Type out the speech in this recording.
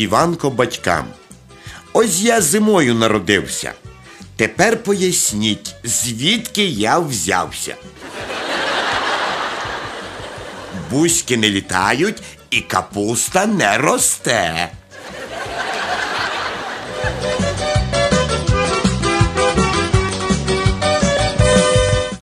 Іванко батькам. Ось я зимою народився. Тепер поясніть, звідки я взявся. Бузьки не літають і капуста не росте.